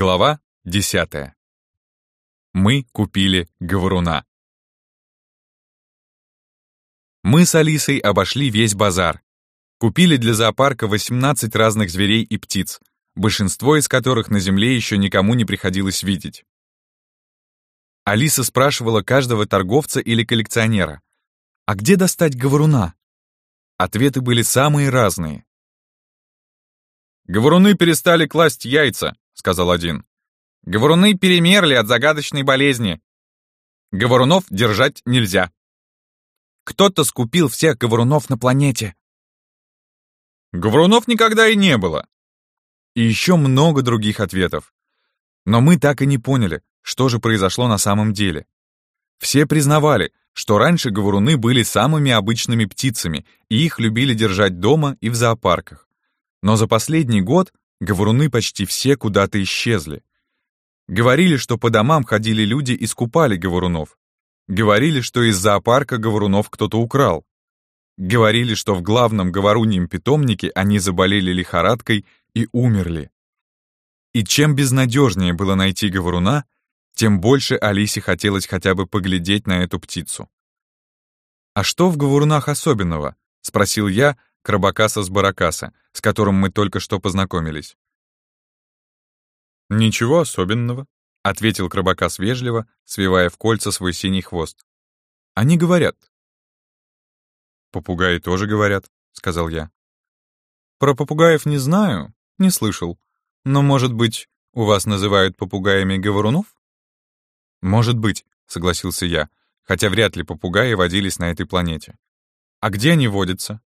Глава 10. Мы купили говоруна. Мы с Алисой обошли весь базар. Купили для зоопарка 18 разных зверей и птиц, большинство из которых на земле еще никому не приходилось видеть. Алиса спрашивала каждого торговца или коллекционера, «А где достать говоруна?» Ответы были самые разные. «Говоруны перестали класть яйца», — сказал один. «Говоруны перемерли от загадочной болезни. Говорунов держать нельзя». «Кто-то скупил всех говорунов на планете». «Говорунов никогда и не было». И еще много других ответов. Но мы так и не поняли, что же произошло на самом деле. Все признавали, что раньше говоруны были самыми обычными птицами, и их любили держать дома и в зоопарках. Но за последний год говоруны почти все куда-то исчезли. Говорили, что по домам ходили люди и скупали говорунов. Говорили, что из зоопарка говорунов кто-то украл. Говорили, что в главном говоруньем питомнике они заболели лихорадкой и умерли. И чем безнадежнее было найти говоруна, тем больше Алисе хотелось хотя бы поглядеть на эту птицу. «А что в говорунах особенного?» — спросил я, Крабакаса с Баракаса, с которым мы только что познакомились. «Ничего особенного», — ответил Крабакас вежливо, свивая в кольца свой синий хвост. «Они говорят». «Попугаи тоже говорят», — сказал я. «Про попугаев не знаю, не слышал. Но, может быть, у вас называют попугаями говорунов?» «Может быть», — согласился я, хотя вряд ли попугаи водились на этой планете. «А где они водятся?»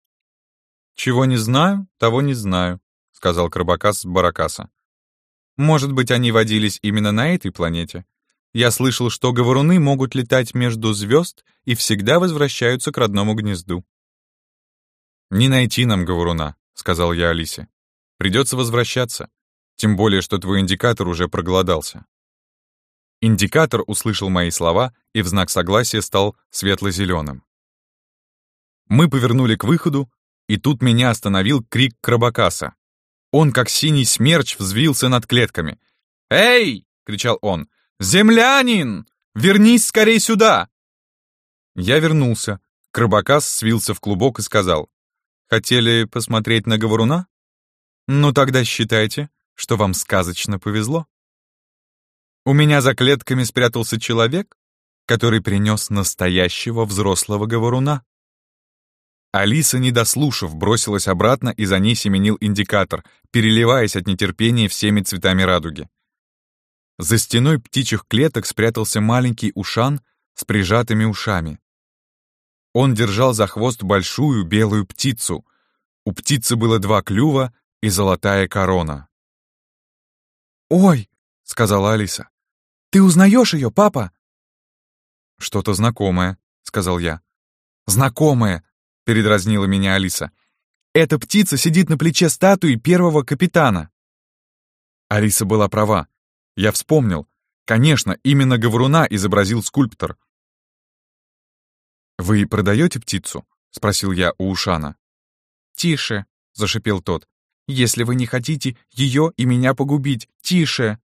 «Чего не знаю, того не знаю», — сказал Крабакас с Баракаса. «Может быть, они водились именно на этой планете? Я слышал, что говоруны могут летать между звезд и всегда возвращаются к родному гнезду». «Не найти нам говоруна», — сказал я Алисе. «Придется возвращаться, тем более, что твой индикатор уже проголодался». Индикатор услышал мои слова и в знак согласия стал светло-зеленым. Мы повернули к выходу, и тут меня остановил крик Крабакаса. Он, как синий смерч, взвился над клетками. «Эй!» — кричал он. «Землянин! Вернись скорей сюда!» Я вернулся. Крабакас свился в клубок и сказал. «Хотели посмотреть на говоруна? Ну тогда считайте, что вам сказочно повезло. У меня за клетками спрятался человек, который принес настоящего взрослого говоруна. Алиса, не дослушав, бросилась обратно, и за ней семенил индикатор, переливаясь от нетерпения всеми цветами радуги. За стеной птичьих клеток спрятался маленький ушан с прижатыми ушами. Он держал за хвост большую белую птицу. У птицы было два клюва и золотая корона. «Ой!» — сказала Алиса. «Ты узнаешь ее, папа?» «Что-то знакомое», — сказал я. «Знакомое!» — передразнила меня Алиса. «Эта птица сидит на плече статуи первого капитана». Алиса была права. Я вспомнил. Конечно, именно говоруна изобразил скульптор. «Вы продаете птицу?» — спросил я у Ушана. «Тише», — зашипел тот. «Если вы не хотите ее и меня погубить, тише!»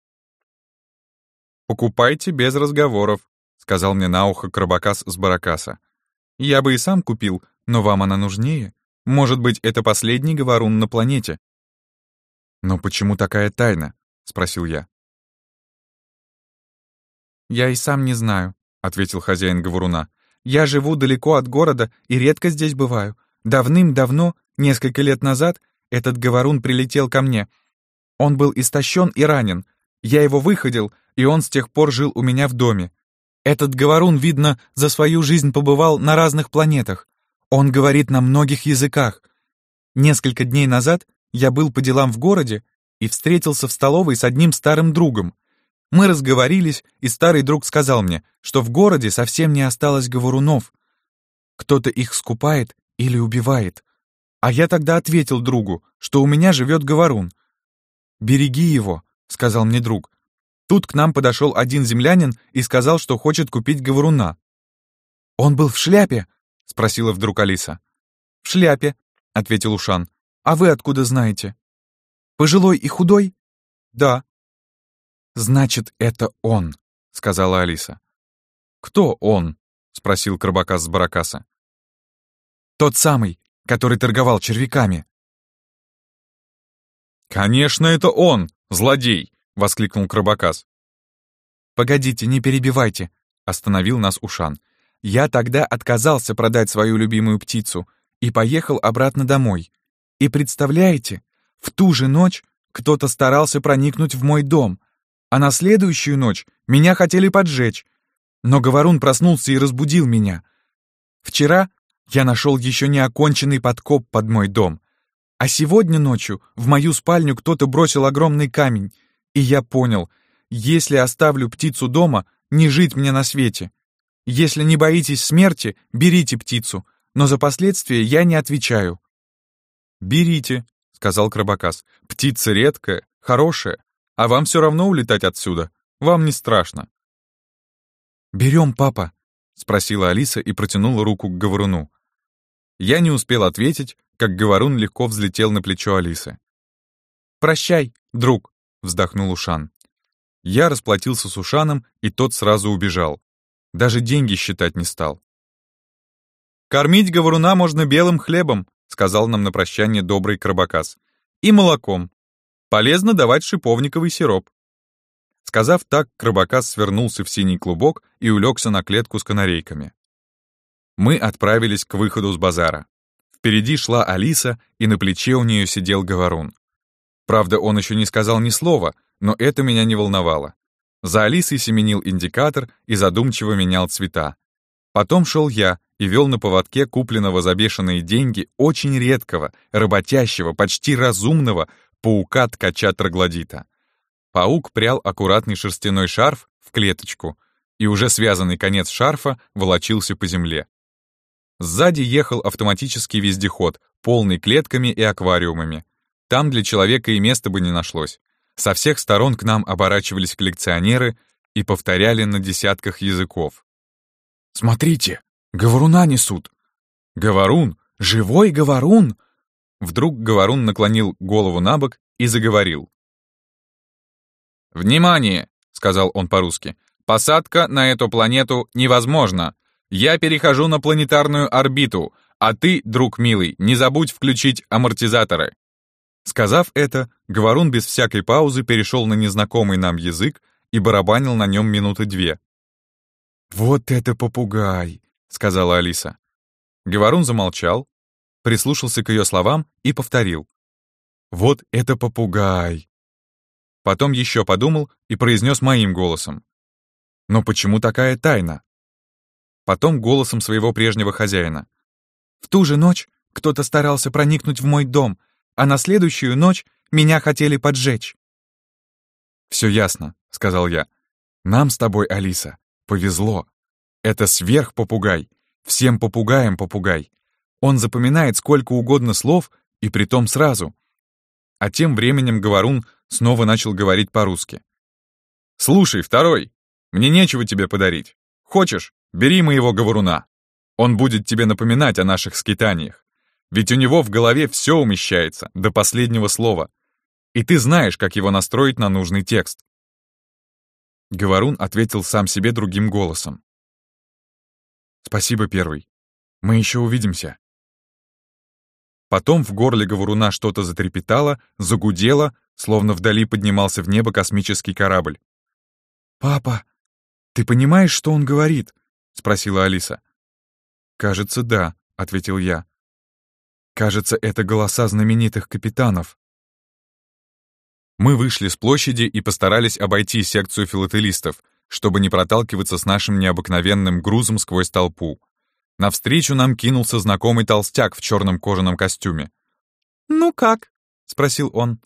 «Покупайте без разговоров», — сказал мне на ухо Крабакас с Баракаса. «Я бы и сам купил, но вам она нужнее. Может быть, это последний говорун на планете». «Но почему такая тайна?» — спросил я. «Я и сам не знаю», — ответил хозяин говоруна. «Я живу далеко от города и редко здесь бываю. Давным-давно, несколько лет назад, этот говорун прилетел ко мне. Он был истощен и ранен. Я его выходил, и он с тех пор жил у меня в доме. Этот говорун, видно, за свою жизнь побывал на разных планетах. Он говорит на многих языках. Несколько дней назад я был по делам в городе и встретился в столовой с одним старым другом. Мы разговорились, и старый друг сказал мне, что в городе совсем не осталось говорунов. Кто-то их скупает или убивает. А я тогда ответил другу, что у меня живет говорун. «Береги его», — сказал мне друг. Тут к нам подошел один землянин и сказал, что хочет купить говоруна. «Он был в шляпе?» — спросила вдруг Алиса. «В шляпе», — ответил Ушан. «А вы откуда знаете?» «Пожилой и худой?» «Да». «Значит, это он», — сказала Алиса. «Кто он?» — спросил Крабакас с Баракаса. «Тот самый, который торговал червяками». «Конечно, это он, злодей!» — воскликнул Крабакас. «Погодите, не перебивайте», — остановил нас Ушан. «Я тогда отказался продать свою любимую птицу и поехал обратно домой. И представляете, в ту же ночь кто-то старался проникнуть в мой дом, а на следующую ночь меня хотели поджечь. Но Говорун проснулся и разбудил меня. Вчера я нашел еще не оконченный подкоп под мой дом, а сегодня ночью в мою спальню кто-то бросил огромный камень, и я понял, если оставлю птицу дома, не жить мне на свете. Если не боитесь смерти, берите птицу, но за последствия я не отвечаю». «Берите», — сказал Крабакас. «Птица редкая, хорошая, а вам все равно улетать отсюда. Вам не страшно». «Берем, папа», — спросила Алиса и протянула руку к Говоруну. Я не успел ответить, как Говорун легко взлетел на плечо Алисы. «Прощай, друг», — вздохнул Ушан. Я расплатился с Ушаном, и тот сразу убежал. Даже деньги считать не стал. «Кормить Говоруна можно белым хлебом», — сказал нам на прощание добрый Крабакас. «И молоком. Полезно давать шиповниковый сироп. Сказав так, Крабакас свернулся в синий клубок и улегся на клетку с канарейками. Мы отправились к выходу с базара. Впереди шла Алиса, и на плече у нее сидел Говорун. Правда, он еще не сказал ни слова, но это меня не волновало. За Алисой семенил индикатор и задумчиво менял цвета. Потом шел я и вел на поводке купленного за бешеные деньги очень редкого, работящего, почти разумного паука-ткача троглодита. Паук прял аккуратный шерстяной шарф в клеточку, и уже связанный конец шарфа волочился по земле. Сзади ехал автоматический вездеход, полный клетками и аквариумами. Там для человека и места бы не нашлось. Со всех сторон к нам оборачивались коллекционеры и повторяли на десятках языков. «Смотрите, говоруна несут!» «Говорун! Живой говорун!» Вдруг Говорун наклонил голову на бок и заговорил. «Внимание!» — сказал он по-русски. «Посадка на эту планету невозможна. Я перехожу на планетарную орбиту, а ты, друг милый, не забудь включить амортизаторы». Сказав это, Говорун без всякой паузы перешел на незнакомый нам язык и барабанил на нем минуты две. «Вот это попугай!» — сказала Алиса. Говорун замолчал, прислушался к ее словам и повторил. «Вот это попугай!» Потом еще подумал и произнес моим голосом. «Но почему такая тайна?» Потом голосом своего прежнего хозяина. «В ту же ночь кто-то старался проникнуть в мой дом, а на следующую ночь меня хотели поджечь». «Все ясно», — сказал я. «Нам с тобой, Алиса, повезло. Это сверхпопугай, всем попугаям попугай. Он запоминает сколько угодно слов, и притом сразу. А тем временем Говорун снова начал говорить по-русски. «Слушай, второй, мне нечего тебе подарить. Хочешь, бери моего Говоруна. Он будет тебе напоминать о наших скитаниях. Ведь у него в голове все умещается, до последнего слова. И ты знаешь, как его настроить на нужный текст». Говорун ответил сам себе другим голосом. «Спасибо, первый. Мы еще увидимся». Потом в горле говоруна что-то затрепетало, загудело, словно вдали поднимался в небо космический корабль. «Папа, ты понимаешь, что он говорит?» — спросила Алиса. «Кажется, да», — ответил я. «Кажется, это голоса знаменитых капитанов». Мы вышли с площади и постарались обойти секцию филателистов, чтобы не проталкиваться с нашим необыкновенным грузом сквозь толпу. Навстречу нам кинулся знакомый толстяк в черном кожаном костюме. «Ну как?» — спросил он.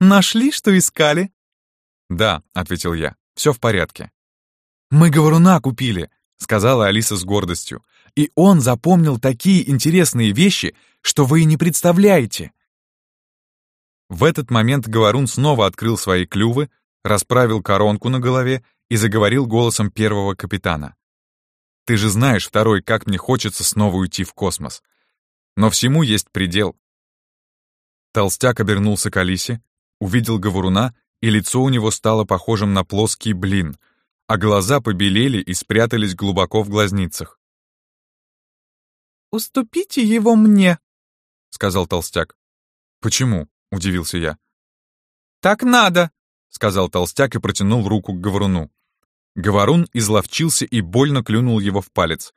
«Нашли, что искали?» «Да», — ответил я, — «все в порядке». «Мы говоруна купили», — сказала Алиса с гордостью. «И он запомнил такие интересные вещи, что вы и не представляете». В этот момент говорун снова открыл свои клювы, расправил коронку на голове и заговорил голосом первого капитана. Ты же знаешь, второй, как мне хочется снова уйти в космос. Но всему есть предел. Толстяк обернулся к Алисе, увидел говоруна и лицо у него стало похожим на плоский блин, а глаза побелели и спрятались глубоко в глазницах. «Уступите его мне», — сказал толстяк. «Почему?» — удивился я. «Так надо», — сказал толстяк и протянул руку к говоруну. Говорун изловчился и больно клюнул его в палец.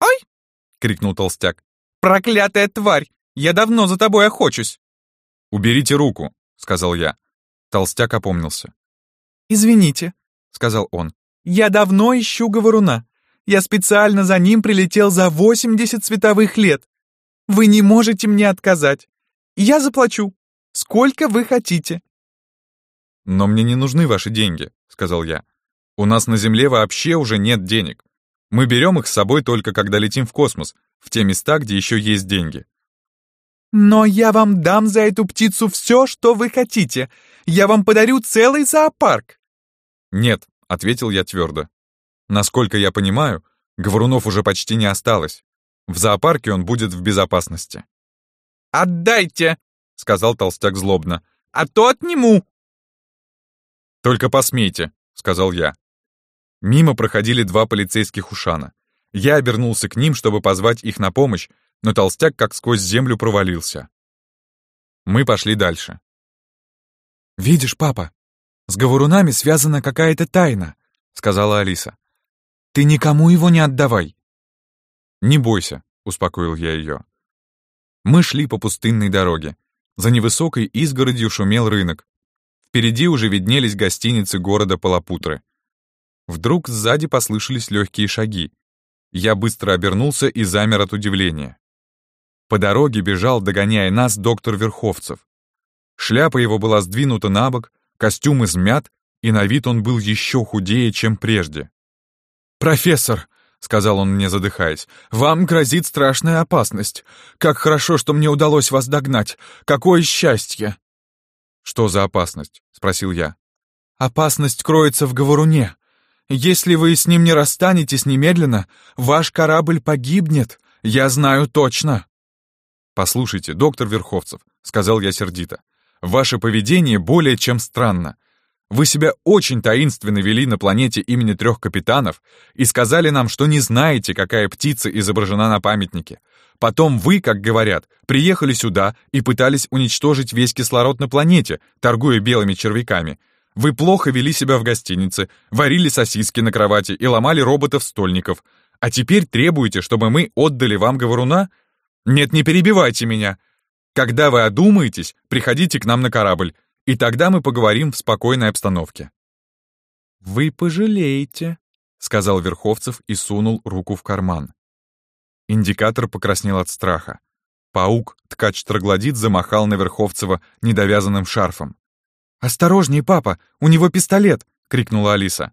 «Ой!» — крикнул толстяк. «Проклятая тварь! Я давно за тобой охочусь!» «Уберите руку», — сказал я. Толстяк опомнился. «Извините», — сказал он. «Я давно ищу говоруна. Я специально за ним прилетел за 80 световых лет. Вы не можете мне отказать. Я заплачу. Сколько вы хотите». «Но мне не нужны ваши деньги», — сказал я. «У нас на Земле вообще уже нет денег. Мы берем их с собой только когда летим в космос, в те места, где еще есть деньги». «Но я вам дам за эту птицу все, что вы хотите. Я вам подарю целый зоопарк». «Нет», — ответил я твердо. «Насколько я понимаю, говорунов уже почти не осталось. В зоопарке он будет в безопасности». «Отдайте!» — сказал толстяк злобно. «А то отниму!» «Только посмейте», — сказал я. Мимо проходили два полицейских ушана. Я обернулся к ним, чтобы позвать их на помощь, но толстяк как сквозь землю провалился. Мы пошли дальше. «Видишь, папа, с говорунами связана какая-то тайна», — сказала Алиса. «Ты никому его не отдавай». «Не бойся», — успокоил я ее. Мы шли по пустынной дороге. За невысокой изгородью шумел рынок. Впереди уже виднелись гостиницы города Палапутры. Вдруг сзади послышались легкие шаги. Я быстро обернулся и замер от удивления. По дороге бежал, догоняя нас, доктор Верховцев. Шляпа его была сдвинута на бок, костюм измят, и на вид он был еще худее, чем прежде. «Профессор!» — сказал он мне, задыхаясь. «Вам грозит страшная опасность. Как хорошо, что мне удалось вас догнать. Какое счастье!» «Что за опасность?» — спросил я. «Опасность кроется в говоруне. Если вы с ним не расстанетесь немедленно, ваш корабль погибнет. Я знаю точно». «Послушайте, доктор Верховцев», — сказал я сердито, «ваше поведение более чем странно. Вы себя очень таинственно вели на планете имени трех капитанов и сказали нам, что не знаете, какая птица изображена на памятнике. Потом вы, как говорят, приехали сюда и пытались уничтожить весь кислород на планете, торгуя белыми червяками. Вы плохо вели себя в гостинице, варили сосиски на кровати и ломали роботов-стольников. А теперь требуете, чтобы мы отдали вам говоруна? Нет, не перебивайте меня. Когда вы одумаетесь, приходите к нам на корабль и тогда мы поговорим в спокойной обстановке». «Вы пожалеете», — сказал Верховцев и сунул руку в карман. Индикатор покраснел от страха. Паук, ткач-троглодит, замахал на Верховцева недовязанным шарфом. «Осторожней, папа, у него пистолет!» — крикнула Алиса.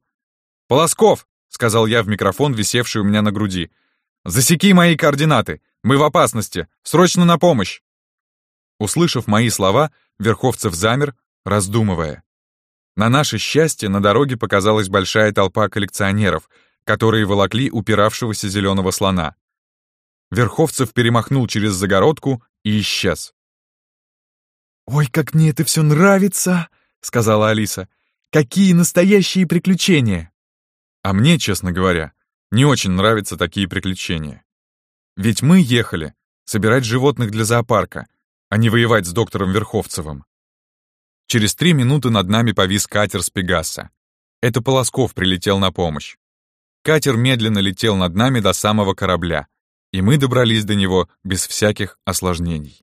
«Полосков!» — сказал я в микрофон, висевший у меня на груди. «Засеки мои координаты! Мы в опасности! Срочно на помощь!» Услышав мои слова, Верховцев замер, раздумывая. На наше счастье на дороге показалась большая толпа коллекционеров, которые волокли упиравшегося зеленого слона. Верховцев перемахнул через загородку и исчез. «Ой, как мне это все нравится!» — сказала Алиса. «Какие настоящие приключения!» А мне, честно говоря, не очень нравятся такие приключения. Ведь мы ехали собирать животных для зоопарка, а не воевать с доктором Верховцевым. Через три минуты над нами повис катер с Пегаса. Это Полосков прилетел на помощь. Катер медленно летел над нами до самого корабля, и мы добрались до него без всяких осложнений.